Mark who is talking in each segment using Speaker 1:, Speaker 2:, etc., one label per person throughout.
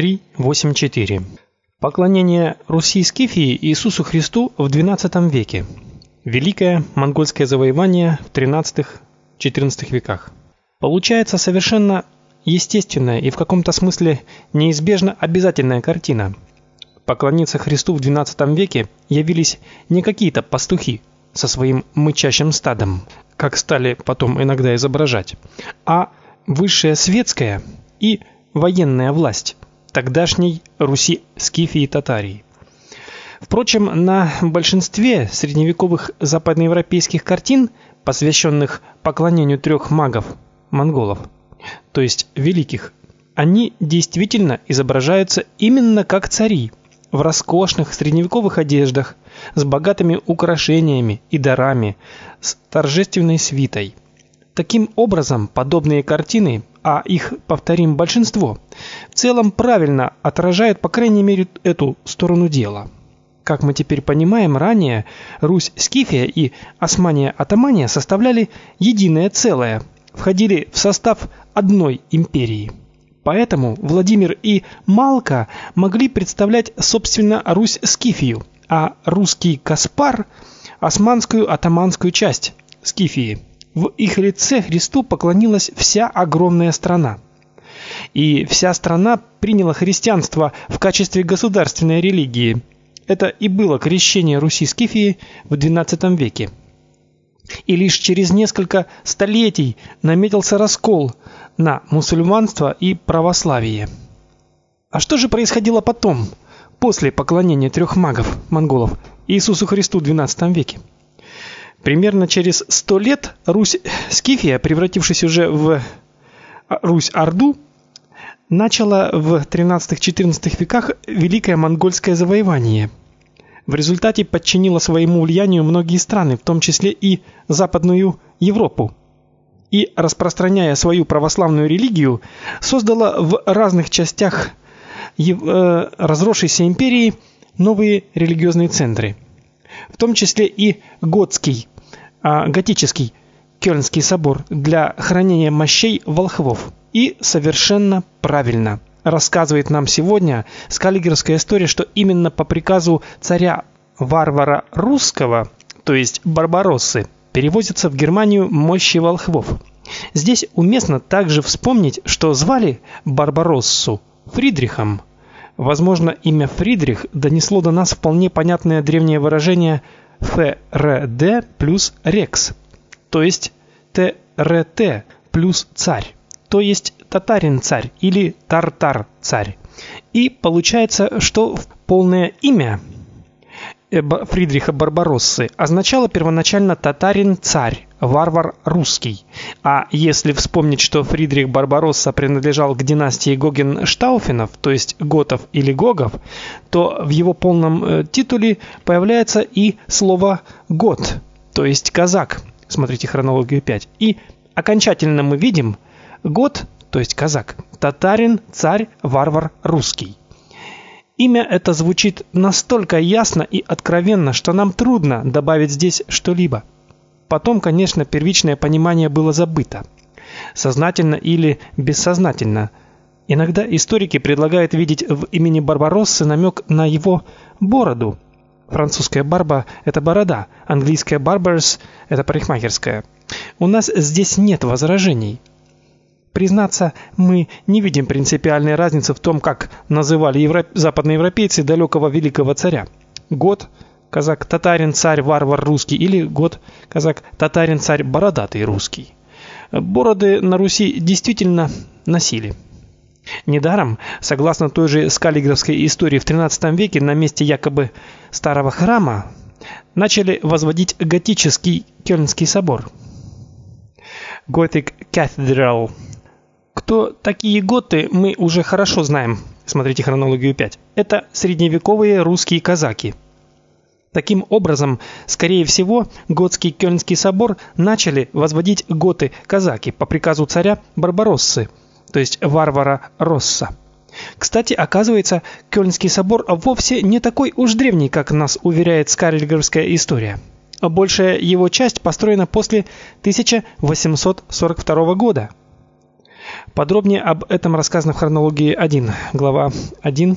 Speaker 1: 3.8.4. Поклонение Руси Скифии Иисусу Христу в XII веке. Великое монгольское завоевание в XIII-XIV веках. Получается совершенно естественная и в каком-то смысле неизбежно обязательная картина. Поклониться Христу в XII веке явились не какие-то пастухи со своим мычащим стадом, как стали потом иногда изображать, а высшая светская и военная власть тогдашней Руси Скифии и Татарии. Впрочем, на большинстве средневековых западноевропейских картин, посвященных поклонению трех магов монголов, то есть великих, они действительно изображаются именно как цари в роскошных средневековых одеждах, с богатыми украшениями и дарами, с торжественной свитой. Таким образом, подобные картины, а их повторим большинство, в целом правильно отражают, по крайней мере, эту сторону дела. Как мы теперь понимаем, ранее Русь Скифия и Османия-Атамания составляли единое целое, входили в состав одной империи. Поэтому Владимир и Малка могли представлять собственно Русь Скифию, а русский Каспар османскую атаманскую часть Скифии. В их лице Христу поклонилась вся огромная страна. И вся страна приняла христианство в качестве государственной религии. Это и было крещение Руси Скифии в XII веке. И лишь через несколько столетий наметился раскол на мусульманство и православие. А что же происходило потом, после поклонения трех магов монголов Иисусу Христу в XII веке? Примерно через сто лет Русь Скифия, превратившись уже в Русь-Орду, начала в 13-14 веках великое монгольское завоевание. В результате подчинила своему влиянию многие страны, в том числе и Западную Европу. И распространяя свою православную религию, создала в разных частях э, разросшейся империи новые религиозные центры, в том числе и готский а готический Кёльнский собор для хранения мощей волхвов. И совершенно правильно рассказывает нам сегодня скаллигеровская история, что именно по приказу царя варвара русского, то есть Барбароссы, перевозятся в Германию мощи волхвов. Здесь уместно также вспомнить, что звали Барбароссу Фридрихом. Возможно, имя Фридрих донесло до нас вполне понятное древнее выражение ФРД плюс Рекс, то есть ТРТ плюс царь, то есть татарин-царь или тартар-царь. И получается, что полное имя Фридриха Барбароссы означало первоначально татарин-царь, варвар русский. А если вспомнить, что Фридрих Барбаросса принадлежал к династии Гогенштауфенов, то есть готов или гогов, то в его полном э, титуле появляется и слово гот, то есть казак. Смотрите хронологию 5. И окончательно мы видим гот, то есть казак, татарин, царь, варвар русский. Имя это звучит настолько ясно и откровенно, что нам трудно добавить здесь что-либо. Потом, конечно, первичное понимание было забыто. Сознательно или бессознательно. Иногда историки предлагают видеть в имени Барбароссы намек на его бороду. Французская барба это борода, английская barbers это парикмахерская. У нас здесь нет возражений. Признаться, мы не видим принципиальной разницы в том, как называли евро... западноевропейцы далекого великого царя. Год казак татарин царь варвар русский или год казак татарин царь бородатый русский. Бороды на Руси действительно носили. Недаром, согласно той же скаллигеровской истории в XIII веке на месте якобы старого храма начали возводить готический Кёльнский собор. Gothic Cathedral. Кто такие готы, мы уже хорошо знаем. Смотрите хронологию 5. Это средневековые русские казаки. Таким образом, скорее всего, готский Кёльнский собор начали возводить готы-казаки по приказу царя Барбароссы, то есть варвара Росса. Кстати, оказывается, Кёльнский собор вовсе не такой уж древний, как нас уверяет Скарлигерская история. Большая его часть построена после 1842 года. Подробнее об этом рассказано в хронологии 1, глава 1,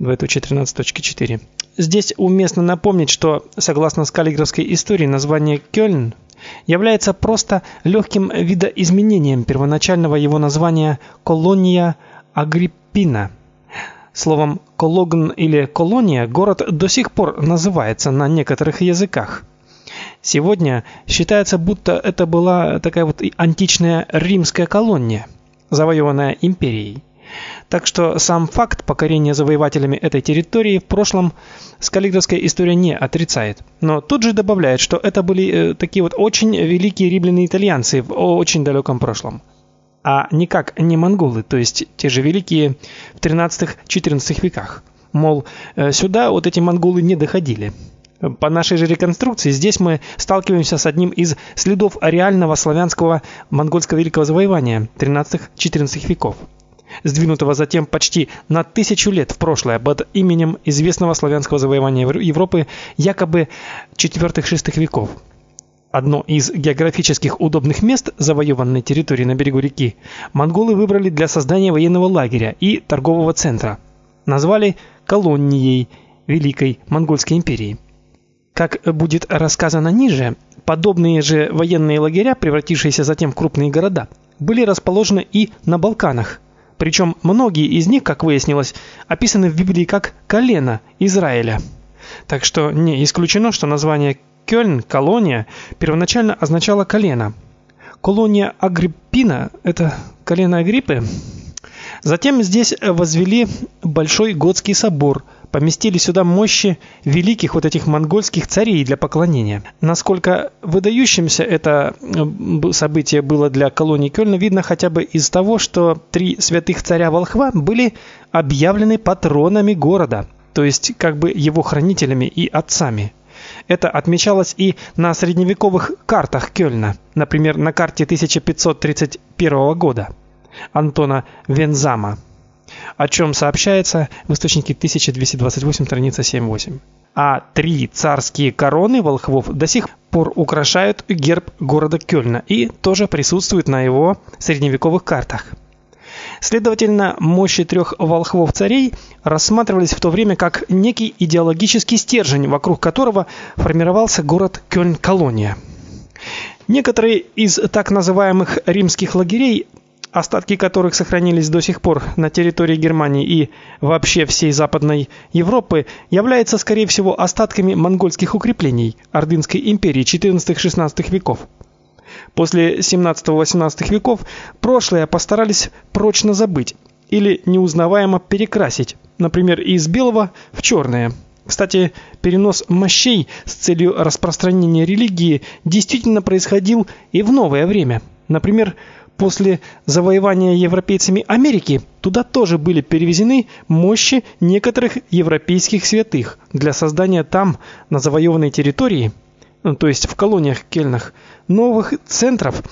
Speaker 1: 2.13.4. Здесь уместно напомнить, что согласно скаллиграфской истории название Кёльн является просто легким видоизменением первоначального его названия Колония Агриппина. Словом Кологн или колония город до сих пор называется на некоторых языках. Сегодня считается, будто это была такая вот античная римская колония, завоеванная империей. Так что сам факт покорения завоевателями этой территории в прошлом скаллиграфская история не отрицает. Но тут же добавляет, что это были э, такие вот очень великие римляне-итальянцы в очень далеком прошлом. А никак не монголы, то есть те же великие в 13-14 веках. Мол, э, сюда вот эти монголы не доходили. По нашей же реконструкции здесь мы сталкиваемся с одним из следов реального славянского монгольского великого завоевания 13-14 веков, сдвинутого затем почти на тысячу лет в прошлое под именем известного славянского завоевания Европы якобы 4-6 веков. Одно из географических удобных мест завоеванной территории на берегу реки монголы выбрали для создания военного лагеря и торгового центра. Назвали колонией Великой Монгольской империи. Как будет рассказано ниже, подобные же военные лагеря, превратившиеся затем в крупные города, были расположены и на Балканах. Причем многие из них, как выяснилось, описаны в Библии как колено Израиля. Так что не исключено, что название Кёльн, колония, первоначально означало колено. Колония Агриппина это колено Агриппы. Затем здесь возвели большой готский собор – поместили сюда мощи великих вот этих монгольских царей для поклонения. Насколько выдающимся это э, событие было для колонии Кёльна, видно хотя бы из того, что три святых царя волхва были объявлены патронами города, то есть как бы его хранителями и отцами. Это отмечалось и на средневековых картах Кёльна, например, на карте 1531 года Антона Вензама о чем сообщается в источнике 1228 страница 7-8. А три царские короны волхвов до сих пор украшают герб города Кёльна и тоже присутствуют на его средневековых картах. Следовательно, мощи трех волхвов-царей рассматривались в то время как некий идеологический стержень, вокруг которого формировался город Кёльн-колония. Некоторые из так называемых римских лагерей остатки которых сохранились до сих пор на территории Германии и вообще всей Западной Европы, являются скорее всего остатками монгольских укреплений Ордынской империи XIV-XVI веков. После 17-18 веков прошлое постарались прочно забыть или неузнаваемо перекрасить, например, из белого в черное. Кстати, перенос мощей с целью распространения религии действительно происходил и в новое время. Например, После завоевания европейцами Америки туда тоже были перевезены мощи некоторых европейских святых для создания там, на завоеванной территории, ну, то есть в колониях кельнах, новых центров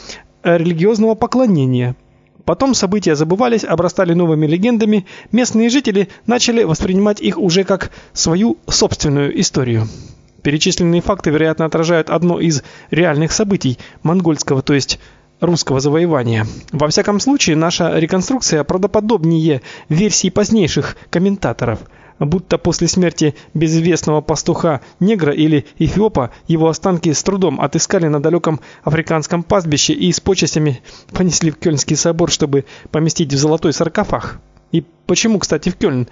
Speaker 1: религиозного поклонения. Потом события забывались, обрастали новыми легендами, местные жители начали воспринимать их уже как свою собственную историю. Перечисленные факты, вероятно, отражают одно из реальных событий монгольского, то есть русского завоевания. Во всяком случае, наша реконструкция правдоподобнее версий позднейших комментаторов, будто после смерти безвестного пастуха негра или эфиопа его останки с трудом отыскали на далеком африканском пастбище и с почестями понесли в Кёльнский собор, чтобы поместить в золотой саркофаг. И почему, кстати, в Кёльн?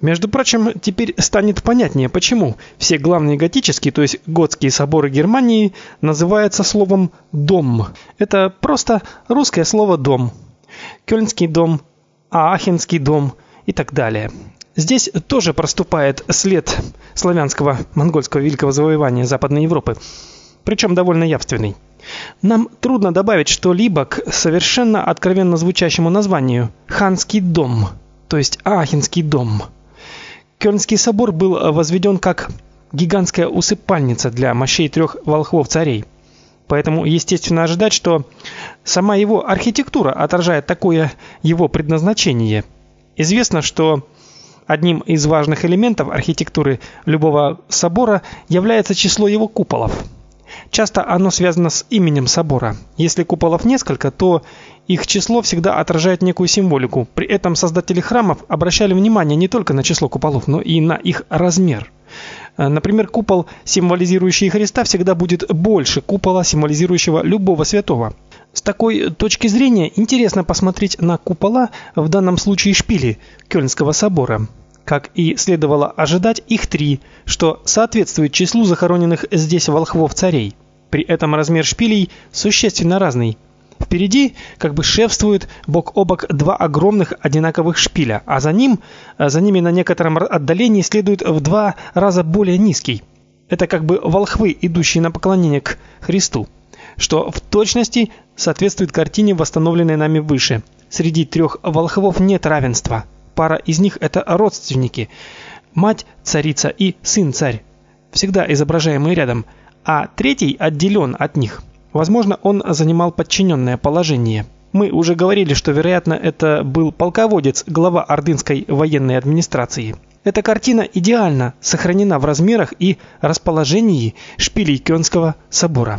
Speaker 1: Между прочим, теперь станет понятнее, почему все главные готические, то есть готские соборы Германии называются словом дом. Это просто русское слово дом. Кёльнский дом, Аахенский дом и так далее. Здесь тоже проступает след славянского монгольского великого завоевания Западной Европы, причем довольно явственный. Нам трудно добавить что-либо к совершенно откровенно звучащему названию Ханский дом, то есть Аахенский дом. Кёльнский собор был э, возведен как гигантская усыпальница для мощей трех волхвов-царей. Поэтому естественно ожидать, что сама его архитектура отражает такое его предназначение. Известно, что одним из важных элементов архитектуры любого собора является число его куполов. Часто оно связано с именем собора. Если куполов несколько, то их число всегда отражает некую символику. При этом создатели храмов обращали внимание не только на число куполов, но и на их размер. Э, например, купол, символизирующий Христа, всегда будет больше купола, символизирующего любого святого. С такой точки зрения интересно посмотреть на купола, в данном случае шпили Кёльнского собора. Как и следовало ожидать, их три, что соответствует числу захороненных здесь волхвов-царей. При этом размер шпилей существенно разный. Впереди как бы шефствует бок о бок два огромных одинаковых шпиля, а за ним, за ними на некотором отдалении следует в два раза более низкий. Это как бы волхвы, идущие на поклонение к Христу, что в точности соответствует картине, восстановленной нами выше. Среди трех волхвов нет равенства. Пара из них это родственники: мать царица и сын царь, всегда изображаемые рядом, а третий отделен от них. Возможно, он занимал подчиненное положение. Мы уже говорили, что, вероятно, это был полководец, глава ордынской военной администрации. Эта картина идеально сохранена в размерах и расположении шпилей Кёльнского собора.